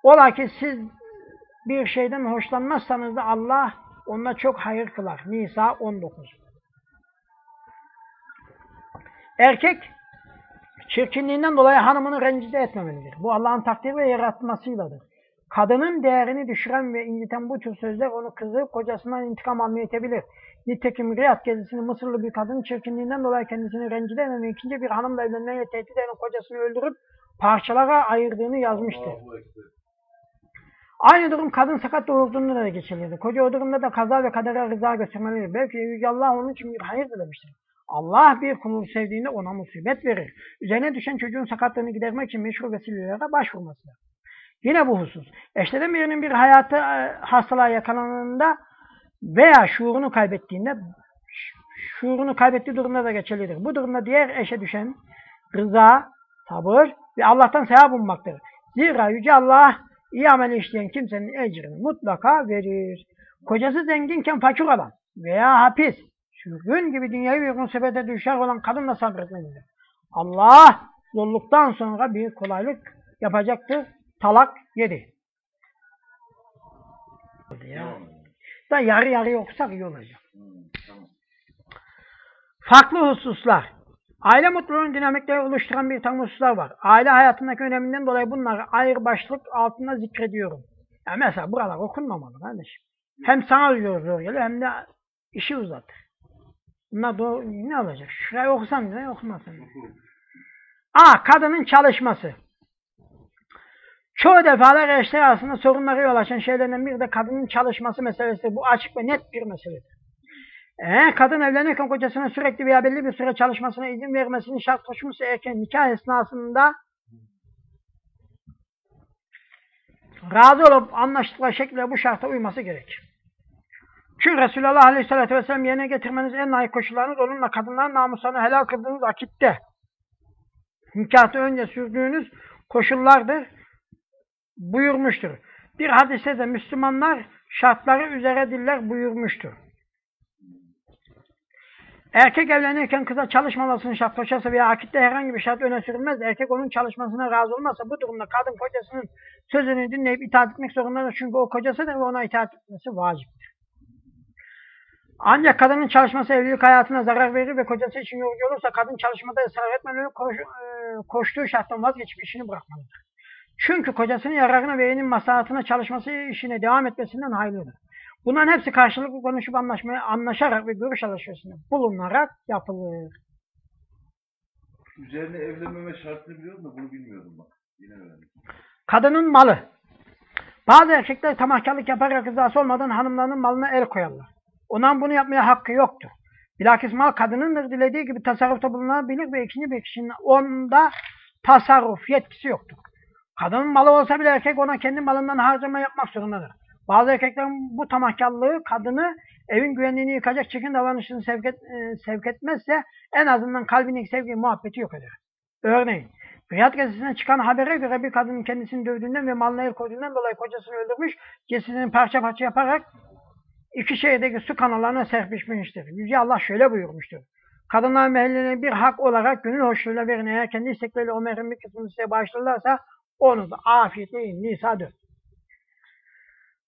ola ki siz bir şeyden hoşlanmazsanız da Allah onunla çok hayır kılar. Nisa 19 Erkek çirkinliğinden dolayı hanımını rencide etmemelidir. Bu Allah'ın takdiri ve yaratmasıyladır. Kadının değerini düşüren ve inciten bu tür sözler onu kızı kocasından intikam almaya itebilir. Nitekim Riyad gezisini Mısırlı bir kadın çirkinliğinden dolayı kendisini rencide eden ve ikinci bir hanımla evlenmeye tehdit eden kocasını öldürüp parçalara ayırdığını yazmıştır. Aynı durum kadın sakat doğurduğunda da geçerlidir. Koca o durumda da kaza ve kadere rıza göstermelidir. Belki Yüce Allah onun için bir hayır dilemiştir. Allah bir kulunu sevdiğinde ona musibet verir. Üzerine düşen çocuğun sakatlığını gidermek için meşhur vesilelere başvurması. Yine bu husus. Eşlerden birinin bir hayatı e, hastalığa yakalandığında veya şuurunu kaybettiğinde şuurunu kaybettiği durumda da geçerlidir. Bu durumda diğer eşe düşen rıza, sabır ve Allah'tan sevap ummaktır. Zira Yüce Allah iyi amel işleyen kimsenin ecrini mutlaka verir. Kocası zenginken fakir olan veya hapis, sürgün gibi dünyayı bir musibete düşer olan kadınla sabretmelidir. Allah yolluktan sonra bir kolaylık yapacaktır. Talak 7. Ya. Devam edelim. Da yarı yarı okusak iyi olacak. Farklı hususlar. Aile mutluluğunun dinamikleri oluşturan bir takım hususlar var. Aile hayatındaki öneminden dolayı bunları ayrı başlık altında zikrediyorum. Yani mesela buralar okunmamalı kardeşim. Hem sana zor geliyor hem de işi uzatır. Bunlar doğru, ne olacak? Şurayı okusan ne okumasın. A. Kadının çalışması. Çoğu defalar eşler arasında sorunlara yol açan şeylerden biri de kadının çalışması meselesi. Bu açık ve net bir meseledir. Eğer kadın evlenirken kocasına sürekli veya belli bir süre çalışmasına izin vermesini şart koşmuşsa erken nikah esnasında razı olup anlaştıkları şekilde bu şarta uyması gerekir. Çünkü Resulullah Aleyhisselatü Vesselam yerine getirmeniz en layık koşullarınız onunla kadınların namuslarını helal kıldığınız vakitte nikahı önce sürdüğünüz koşullardır buyurmuştur. Bir hadiste de Müslümanlar şartları üzere diller buyurmuştur. Erkek evlenirken kıza çalışmamasını şart koşarsa veya akitte herhangi bir şart öne sürülmez, erkek onun çalışmasına razı olmazsa bu durumda kadın kocasının sözünü dinleyip itaat etmek zorundadır. Çünkü o kocasıdır ve ona itaat etmesi vaciptir. Ancak kadının çalışması evlilik hayatına zarar verir ve kocası için yorucu olursa kadın çalışmada ısrar etmeli, koş, e, koştuğu şarttan vazgeçip işini bırakmalıdır. Çünkü kocasının yararına ve evinin maslahatına çalışması işine devam etmesinden hayırlıdır. Bunların hepsi karşılıklı konuşup anlaşmaya, anlaşarak ve görüş alışverişinde bulunarak yapılır. Üzerine evlenmeme şartını biliyorum da bunu bilmiyordum bak. Yine öğrendim. Kadının malı. Bazı erkekler tamahkarlık yaparak rızası olmadan hanımlarının malına el koyarlar. Ondan bunu yapmaya hakkı yoktur. Bilakis mal kadınındır dilediği gibi tasarrufta bulunabilir ve ikinci bir kişinin onda tasarruf yetkisi yoktur. Kadının malı olsa bile erkek ona kendi malından harcama yapmak zorundadır. Bazı erkeklerin bu tamahkarlığı kadını evin güvenliğini yıkacak çirkin davranışını sevk, et, e, sevk etmezse en azından kalbindeki sevgi muhabbeti yok eder. Örneğin Riyad gazetesine çıkan habere göre bir kadının kendisini dövdüğünden ve malına el koyduğundan dolayı kocasını öldürmüş, cesedini parça parça yaparak iki şehirdeki su kanallarına serpişmiştir. Yüce Allah şöyle buyurmuştur. Kadınlar mehellerine bir hak olarak gönül hoşluğuyla verin. Eğer kendi istekleriyle o mehrin bir kısmını size bağışlarlarsa onu da afiyetle yiyin. Nisa 4.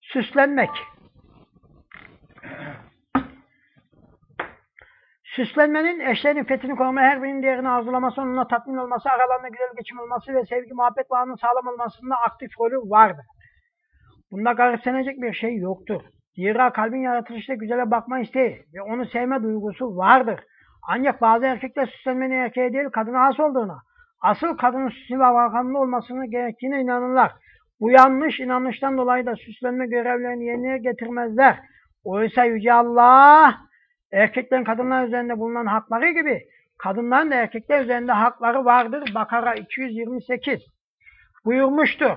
Süslenmek. Süslenmenin eşlerin fethini koruma, her birinin değerini arzulaması, onunla tatmin olması, aralarında güzel geçim olması ve sevgi, muhabbet bağının sağlam olmasında aktif rolü vardır. Bunda garipsenecek bir şey yoktur. Zira kalbin yaratılışta güzele bakma isteği ve onu sevme duygusu vardır. Ancak bazı erkekler süslenmenin erkeğe değil kadına has olduğuna, asıl kadının süslü ve bakımlı olmasını gerektiğine inanırlar. Bu yanlış inanıştan dolayı da süslenme görevlerini yerine getirmezler. Oysa Yüce Allah erkeklerin kadınlar üzerinde bulunan hakları gibi kadınların da erkekler üzerinde hakları vardır. Bakara 228 buyurmuştur.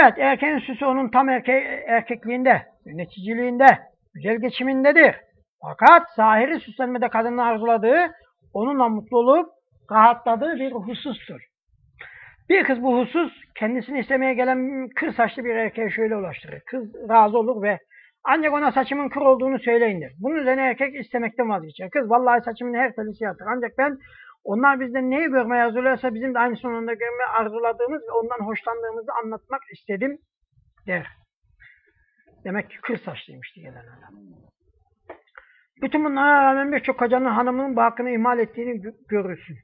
Evet erkeğin süsü onun tam erke erkekliğinde, yöneticiliğinde, güzel geçimindedir. Fakat zahiri süslenmede kadının arzuladığı, onunla mutlu olup rahatladığı bir husustur. Bir kız bu husus kendisini istemeye gelen kır saçlı bir erkeğe şöyle ulaştırır. Kız razı olur ve ancak ona saçımın kır olduğunu söyleyin der. Bunun üzerine erkek istemekten vazgeçer. Kız vallahi saçımın her teli siyahtır. Ancak ben onlar bizden neyi görmeye arzuluyorsa bizim de aynı sonunda görmeye arzuladığımız ve ondan hoşlandığımızı anlatmak istedim der. Demek ki kır saçlıymıştı gelen adam. Bütün bunlara rağmen birçok kocanın hanımının bu hakkını ihmal ettiğini gö- görürsün.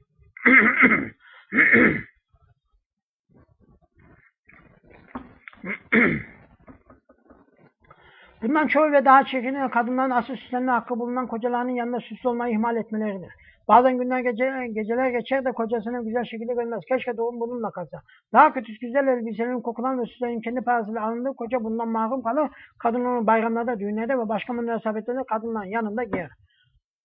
Bundan çoğu ve daha çirkini kadınların asıl süslenme hakkı bulunan kocalarının yanında süslü olmayı ihmal etmeleridir. Bazen günler gece, geceler geçer de kocasını güzel şekilde görmez. Keşke doğum bununla kalsa. Daha kötüsü güzel elbiselerin kokulan ve süslerin kendi parasıyla alındığı koca bundan mahrum kalır. Kadın onu bayramlarda, düğünlerde ve başka münasebetlerde kadınların yanında giyer.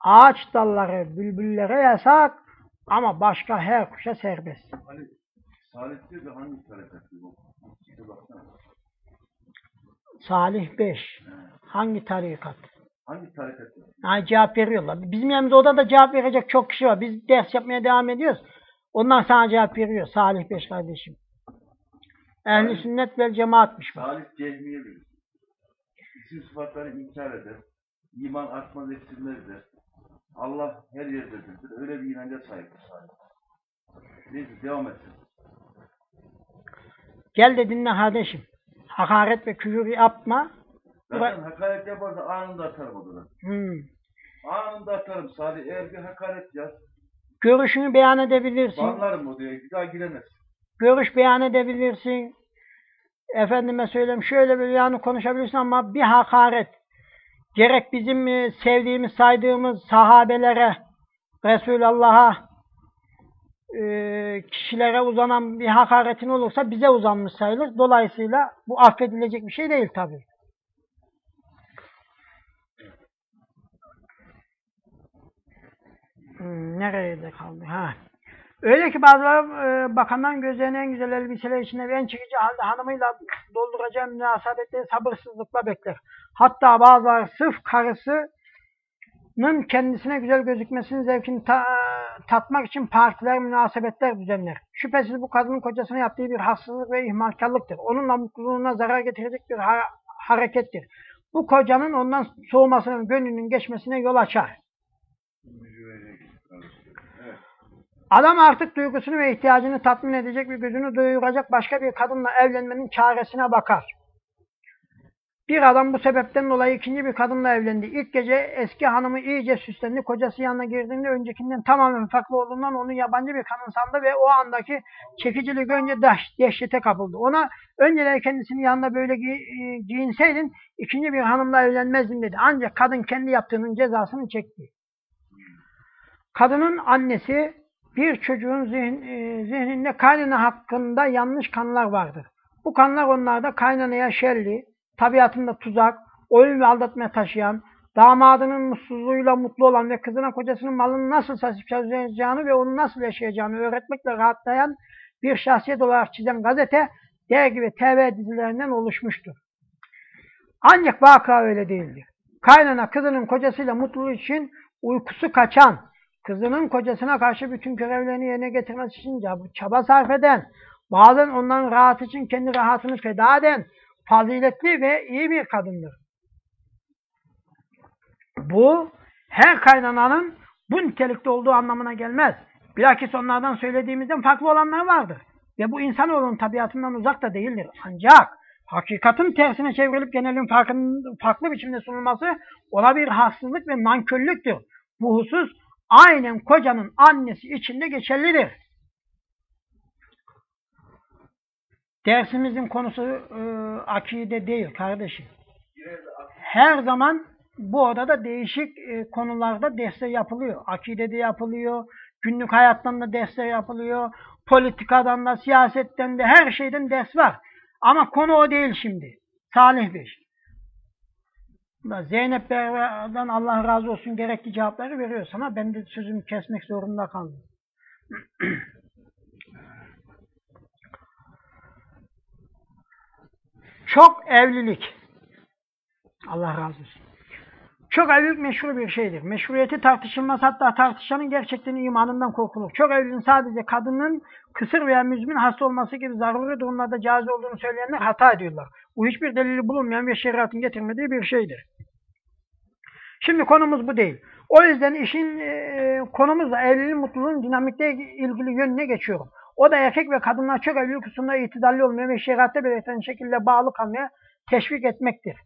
Ağaç dalları bülbüllere yasak ama başka her kuşa serbest. Hani Salih diyor da hangi tarikat bu? Salih 5. Hangi tarikat? Hangi tarikat bu? Ha, cevap veriyorlar. Bizim yanımızda odada cevap verecek çok kişi var. Biz ders yapmaya devam ediyoruz. Onlar sana cevap veriyor. Salih 5 kardeşim. Ehli Salih. sünnet vel cemaatmiş bak. Salih Cehmiye bilir. İsim sıfatları inkar eder. İman artmaz eksilmez der. Allah her yerdedir. Öyle bir inanca sahiptir Salih. Neyse devam etsin. Gel de dinle kardeşim. Hakaret ve küfür yapma. Zaten hakaret yaparsa anında atarım odadan. Hmm. Anında atarım Salih. Eğer bir hakaret yaz. Görüşünü beyan edebilirsin. Banlarım odaya. Bir daha giremez. Görüş beyan edebilirsin. Efendime söyleyeyim şöyle bir yani konuşabilirsin ama bir hakaret. Gerek bizim e, sevdiğimiz, saydığımız sahabelere, Resulullah'a, e, kişilere uzanan bir hakaretin olursa bize uzanmış sayılır. Dolayısıyla bu affedilecek bir şey değil tabii. Hmm, nerede kaldı? Ha. Öyle ki bazıları e, bakandan gözlerine en güzel elbiseler içinde ve en çekici halde hanımıyla dolduracağı münasebetleri sabırsızlıkla bekler. Hatta bazıları sırf karısının kendisine güzel gözükmesinin zevkini ta- tatmak için partiler, münasebetler düzenler. Şüphesiz bu kadının kocasına yaptığı bir haksızlık ve ihmalkarlıktır. Onunla mutluluğuna zarar getirecek bir ha- harekettir. Bu kocanın ondan soğumasının, gönlünün geçmesine yol açar. Evet. Adam artık duygusunu ve ihtiyacını tatmin edecek ve gözünü doyuracak başka bir kadınla evlenmenin çaresine bakar. Bir adam bu sebepten dolayı ikinci bir kadınla evlendi. İlk gece eski hanımı iyice süslendi. Kocası yanına girdiğinde öncekinden tamamen farklı olduğundan onu yabancı bir kadın sandı ve o andaki çekicilik önce deh- dehşete kapıldı. Ona önceleri kendisini yanında böyle gi- e, giyinseydin ikinci bir hanımla evlenmezdin dedi. Ancak kadın kendi yaptığının cezasını çekti. Kadının annesi bir çocuğun zihin, e, zihninde kaynana hakkında yanlış kanılar vardır. Bu kanılar onlarda kaynanaya şerli, tabiatında tuzak, oyun ve aldatmaya taşıyan, damadının mutsuzluğuyla mutlu olan ve kızına kocasının malını nasıl saçıp çalışacağını ve onu nasıl yaşayacağını öğretmekle rahatlayan bir şahsiyet olarak çizen gazete, dergi ve TV dizilerinden oluşmuştur. Ancak vaka öyle değildir. Kaynana kızının kocasıyla mutluluğu için uykusu kaçan, kızının kocasına karşı bütün görevlerini yerine getirmesi için çab- çaba sarf eden, bazen onların rahat için kendi rahatını feda eden, faziletli ve iyi bir kadındır. Bu, her kaynananın bu nitelikte olduğu anlamına gelmez. Bilakis onlardan söylediğimizden farklı olanlar vardır. Ve bu insanoğlunun tabiatından uzak da değildir. Ancak hakikatin tersine çevrilip genelin farkın, farklı biçimde sunulması ona bir haksızlık ve nankörlüktür. Bu husus aynen kocanın annesi içinde geçerlidir. Dersimizin konusu e, akide değil kardeşim. Her zaman bu odada değişik e, konularda dersler yapılıyor. Akidede yapılıyor, günlük hayattan da dersler yapılıyor, politikadan da, siyasetten de, her şeyden ders var. Ama konu o değil şimdi. Salih Bey. Zeynep Berbe'den Allah razı olsun gerekli cevapları veriyor sana. Ben de sözümü kesmek zorunda kaldım. Çok evlilik. Allah razı olsun. Çok evlilik meşhur bir şeydir. Meşruiyeti tartışılmaz hatta tartışanın gerçekten imanından korkulur. Çok evliliğin sadece kadının kısır veya müzmin hasta olması gibi zaruri durumlarda caiz olduğunu söyleyenler hata ediyorlar. Bu hiçbir delili bulunmayan ve şeriatın getirmediği bir şeydir. Şimdi konumuz bu değil. O yüzden işin e, konumuzla evliliğin mutluluğun dinamikte ilgili yönüne geçiyorum. O da erkek ve kadınlar çok evlilik hususunda itidalli olmaya ve şeriatta belirtilen şekilde bağlı kalmaya teşvik etmektir.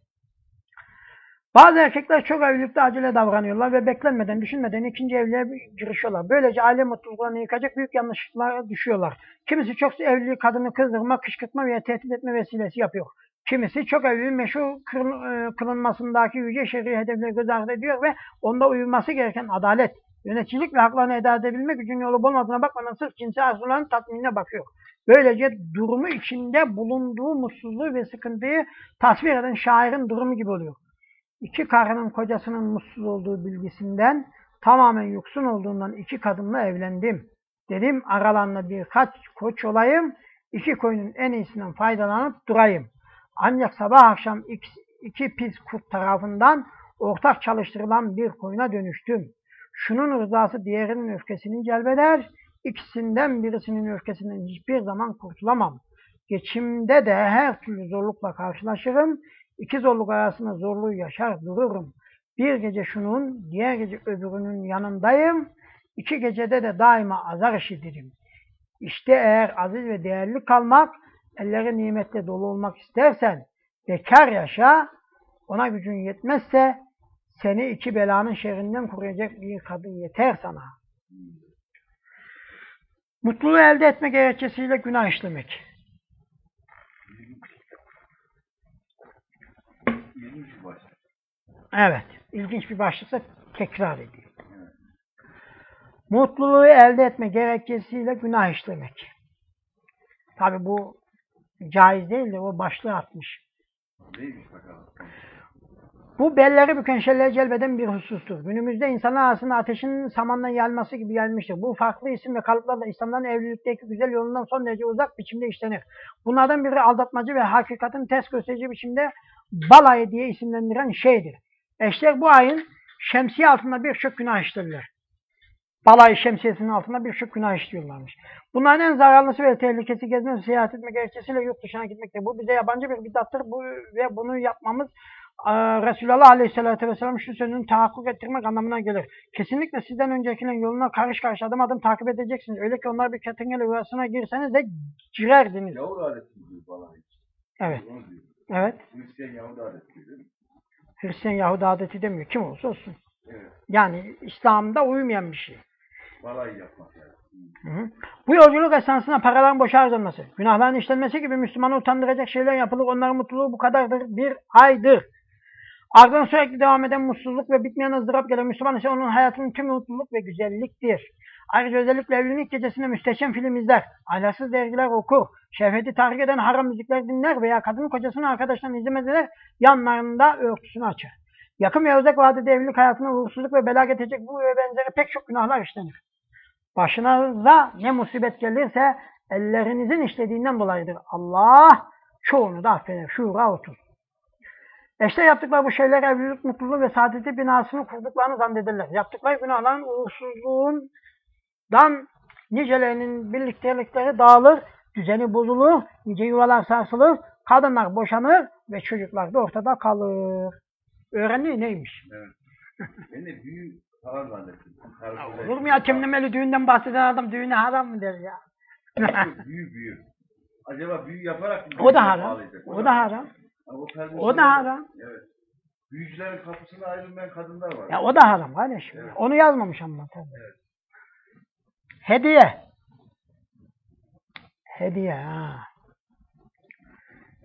Bazı erkekler çok evlilikte acele davranıyorlar ve beklenmeden, düşünmeden ikinci evliliğe girişiyorlar. Böylece aile mutluluklarını yıkacak büyük yanlışlıklara düşüyorlar. Kimisi çok evliliği kadını kızdırma, kışkırtma veya tehdit etme vesilesi yapıyor. Kimisi çok evliliğin meşhur kıl- e, kılınmasındaki yüce şer'i hedefleri göz ardı ediyor ve onda uyulması gereken adalet, yöneticilik ve haklarını eda edebilmek için yolu olmadığına bakmadan sırf cinsel arzuların tatminine bakıyor. Böylece durumu içinde bulunduğu mutsuzluğu ve sıkıntıyı tasvir eden şairin durumu gibi oluyor. İki karının kocasının mutsuz olduğu bilgisinden tamamen yoksun olduğundan iki kadınla evlendim. Dedim aralarında birkaç koç olayım, iki koyunun en iyisinden faydalanıp durayım. Ancak sabah akşam iki, iki pis kurt tarafından ortak çalıştırılan bir koyuna dönüştüm. Şunun rızası diğerinin öfkesini celbeder, ikisinden birisinin öfkesinden hiçbir zaman kurtulamam. Geçimde de her türlü zorlukla karşılaşırım, İki zorluk arasında zorluğu yaşar dururum. Bir gece şunun, diğer gece öbürünün yanındayım. İki gecede de daima azar işitirim. İşte eğer aziz ve değerli kalmak, elleri nimetle dolu olmak istersen, bekar yaşa, ona gücün yetmezse, seni iki belanın şerrinden koruyacak bir kadın yeter sana. Mutluluğu elde etme gerekçesiyle günah işlemek. Evet, ilginç bir başlıksa tekrar ediyor. Mutluluğu elde etme gerekçesiyle günah işlemek. Tabi bu caiz değil de o başlığı atmış. Neymiş bakalım? Bu belleri büken şeyleri celbeden bir husustur. Günümüzde insanlar arasında ateşin samandan yayılması gibi yayılmıştır. Bu farklı isim ve kalıplarla İslam'dan evlilikteki güzel yolundan son derece uzak biçimde işlenir. Bunlardan biri aldatmacı ve hakikatin ters gösterici biçimde balayı diye isimlendiren şeydir. Eşler bu ayın şemsiye altında birçok günah işlerler. Balayı şemsiyesinin altında birçok günah işliyorlarmış. Bunların en zararlısı ve tehlikesi gezme ve seyahat etme gerekçesiyle yurt dışına gitmektir. Bu bize yabancı bir bidattır bu, ve bunu yapmamız e, Resulullah Aleyhisselatü Vesselam şu sözünü tahakkuk ettirmek anlamına gelir. Kesinlikle sizden öncekilerin yoluna karış karış adım adım takip edeceksiniz. Öyle ki onlar bir ketingel yuvasına girseniz de girerdiniz. Yahudi adeti diyor falan? Evet, evet. Hristiyan Yahudi adeti diyor? Hristiyan Yahudi adeti demiyor. Kim olursa olsun. Evet. Yani İslam'da uymayan bir şey. Balayı yapmak yani. Hı. Hı. Bu yolculuk esnasında paraların boşa harcanması, günahların işlenmesi gibi Müslümanı utandıracak şeyler yapılır. Onların mutluluğu bu kadardır. Bir aydır. Ardından sürekli devam eden mutsuzluk ve bitmeyen ızdırap gelen Müslüman ise onun hayatının tüm mutluluk ve güzelliktir. Ayrıca özellikle evlilik gecesinde müsteşem film izler, ahlaksız dergiler okur, şehveti tahrik eden haram müzikler dinler veya kadın kocasını arkadaşlarını izlemez eder, yanlarında örtüsünü açar. Yakın ve uzak vadede evlilik hayatına uğursuzluk ve bela getirecek bu ve benzeri pek çok günahlar işlenir. Başınıza ne musibet gelirse ellerinizin işlediğinden dolayıdır. Allah çoğunu da affeder. Şura 30. Eşte yaptıkları bu şeyler evlilik mutluluğu ve saadeti binasını kurduklarını zannederler. Yaptıkları günahların uğursuzluğundan nicelerinin birliktelikleri dağılır, düzeni bozulur, nice yuvalar sarsılır, kadınlar boşanır ve çocuklar da ortada kalır. Öğrendi neymiş? Evet. ben de büyü falan zannettim. Olur mu ya temlemeli düğünden bahseden adam düğüne haram mı der ya? büyü büyü. Acaba büyü yaparak mı? o da haram. O da haram. Ha, o, da haram. Evet. Büyücülerin kapısına ayrılmayan kadınlar var. Ya o da haram kardeşim. Evet. Onu yazmamış ama tabii. Evet. Hediye. Hediye ha.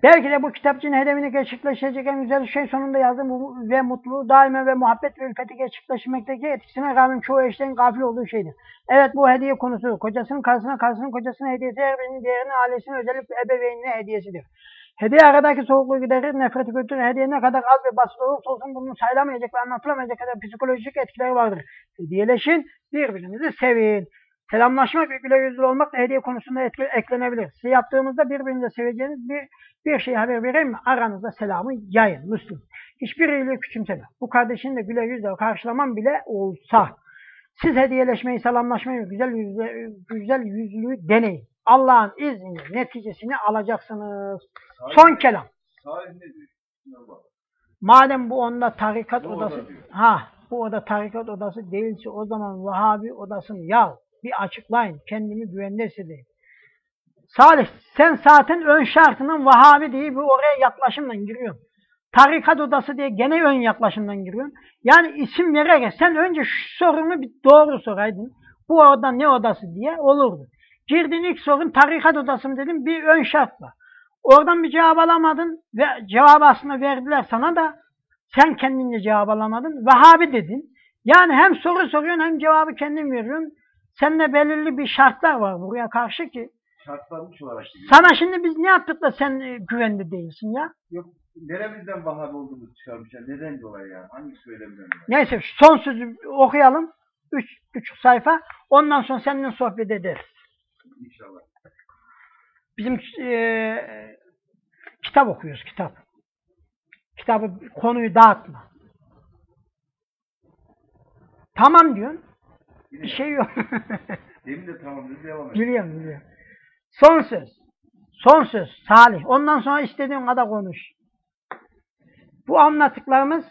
Belki de bu kitapçının hedefini gerçekleştirecek en güzel şey sonunda yazdım bu ve mutluluğu daima ve muhabbet ve ülfeti gerçekleştirmekteki etkisine rağmen çoğu eşlerin gafil olduğu şeydir. Evet bu hediye konusu. Kocasının karısına, karısının kocasına hediyesi her birinin diğerinin ailesine özellikle ebeveynine hediyesidir. Hediye aradaki soğukluğu giderir, nefreti götürür. Hediye ne kadar az ve basit olursa olsun bunun sayılamayacak ve anlatılamayacak kadar psikolojik etkileri vardır. Hediyeleşin, birbirinizi sevin. Selamlaşmak ve güler yüzlü olmak da hediye konusunda etki, eklenebilir. Size yaptığımızda birbirinize seveceğiniz bir, bir şey haber vereyim mi? Aranızda selamı yayın. Müslüm. Hiçbir iyiliği küçümseme. Bu kardeşini de güler yüzle karşılaman bile olsa. Siz hediyeleşmeyi, selamlaşmayı, güzel yüzlü, güzel yüzlülüğü deneyin. Allah'ın izniyle neticesini alacaksınız. Son kelam. Madem bu onda tarikat Bu odası, oda diyor. ha bu oda tarikat odası değilse o zaman Vahabi odasını ya bir açıklayın. Kendimi güvende hissedeyim. Salih sen zaten ön şartının Vahabi diye bir oraya yaklaşımla giriyorsun. Tarikat odası diye gene ön yaklaşımdan giriyorsun. Yani isim vererek sen önce şu sorunu bir doğru soraydın. Bu oda ne odası diye olurdu. Girdin ilk sorun tarikat odası mı dedim bir ön şartla. Oradan bir cevap alamadın ve cevabı aslında verdiler sana da sen kendince cevap alamadın. Vahabi dedin. Yani hem soru soruyorsun hem cevabı kendin veriyorsun. Seninle belirli bir şartlar var buraya karşı ki. Şartlanmış olarak. Sana şimdi biz ne yaptık da sen e, güvende değilsin ya? Yok, neremizden Vahabi olduğumuzu çıkarmışlar. Neden dolayı yani? Hangi söylemden dolayı? Neyse son sözü okuyalım. Üç buçuk sayfa. Ondan sonra seninle sohbet ederiz. İnşallah. Bizim e, kitap okuyoruz kitap. Kitabı konuyu dağıtma. Tamam diyorsun. Bir şey yok. Demin de tamam dedi devam et. biliyorum biliyorum. Son söz. Son söz. Salih. Ondan sonra istediğin kadar konuş. Bu anlattıklarımız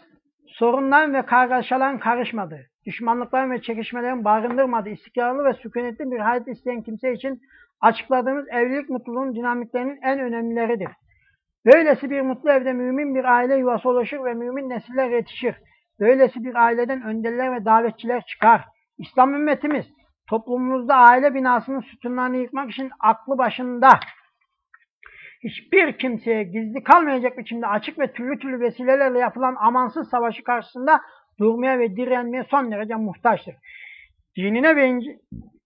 sorunların ve kargaşaların karışmadığı, düşmanlıkların ve çekişmelerin barındırmadığı, istikrarlı ve sükunetli bir hayat isteyen kimse için açıkladığımız evlilik mutluluğun dinamiklerinin en önemlileridir. Böylesi bir mutlu evde mümin bir aile yuvası oluşur ve mümin nesiller yetişir. Böylesi bir aileden önderler ve davetçiler çıkar. İslam ümmetimiz toplumumuzda aile binasının sütunlarını yıkmak için aklı başında hiçbir kimseye gizli kalmayacak biçimde açık ve türlü türlü vesilelerle yapılan amansız savaşı karşısında durmaya ve direnmeye son derece muhtaçtır. Dinine ve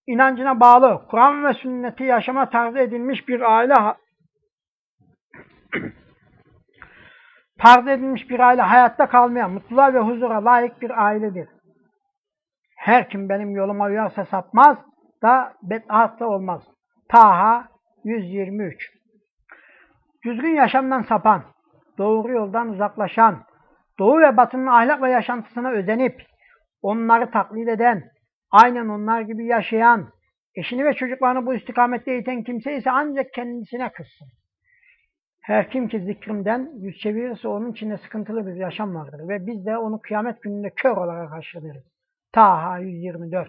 inancına bağlı, Kur'an ve sünneti yaşama tarzı edilmiş bir aile tarzı edilmiş bir aile hayatta kalmaya, mutluluğa ve huzura layık bir ailedir. Her kim benim yoluma uyarsa sapmaz da bed'at da olmaz. Taha 123 Düzgün yaşamdan sapan, doğru yoldan uzaklaşan, doğu ve batının ahlak ve yaşantısına özenip, onları taklit eden, aynen onlar gibi yaşayan, eşini ve çocuklarını bu istikamette eğiten kimse ise ancak kendisine kızsın. Her kim ki zikrimden yüz çevirirse onun içinde sıkıntılı bir yaşam vardır ve biz de onu kıyamet gününde kör olarak karşılarız. Taha 124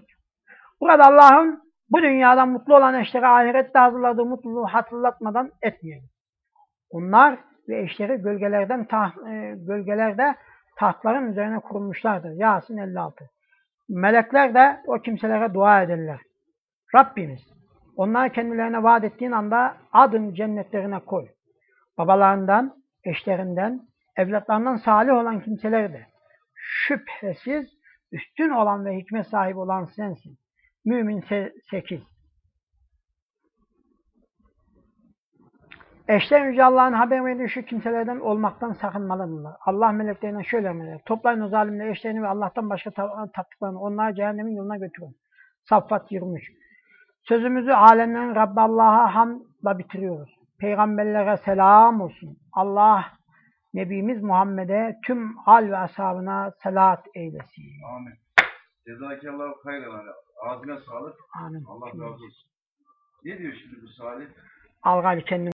Burada Allah'ın bu dünyadan mutlu olan eşlere ahirette hazırladığı mutluluğu hatırlatmadan etmeyelim. Onlar ve eşleri gölgelerden taht, e, gölgelerde tahtların üzerine kurulmuşlardır. Yasin 56. Melekler de o kimselere dua ederler. Rabbimiz onlar kendilerine vaat ettiğin anda adın cennetlerine koy. Babalarından, eşlerinden, evlatlarından salih olan kimseleri de şüphesiz üstün olan ve hikmet sahibi olan sensin. Mümin 8. Eşler Yüce Allah'ın haber verdiği şu kimselerden olmaktan sakınmalıdırlar. Allah meleklerine şöyle emreder. Toplayın o zalimleri eşlerini ve Allah'tan başka ta- taptıklarını onları cehennemin yoluna götürün. Saffat 23. Sözümüzü alemlerin Rabbi Allah'a hamdla bitiriyoruz. Peygamberlere selam olsun. Allah Nebimiz Muhammed'e tüm hal ve ashabına salat eylesin. Amin. Cezakallahu hayran. Ağzına sağlık. Amin. Allah razı olsun. Ne diyor şimdi bu Salih? Al gari kendini.